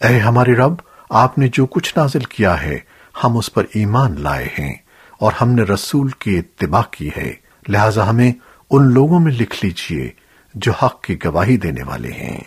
اے ہمارے رب، آپ نے جو کچھ نازل کیا ہے، ہم اس پر ایمان لائے ہیں، اور ہم نے رسول کی اتباع کی ہے۔ لہذا ہمیں ان لوگوں میں لکھ لیجیے جو حق کی گواہی دینے والے ہیں۔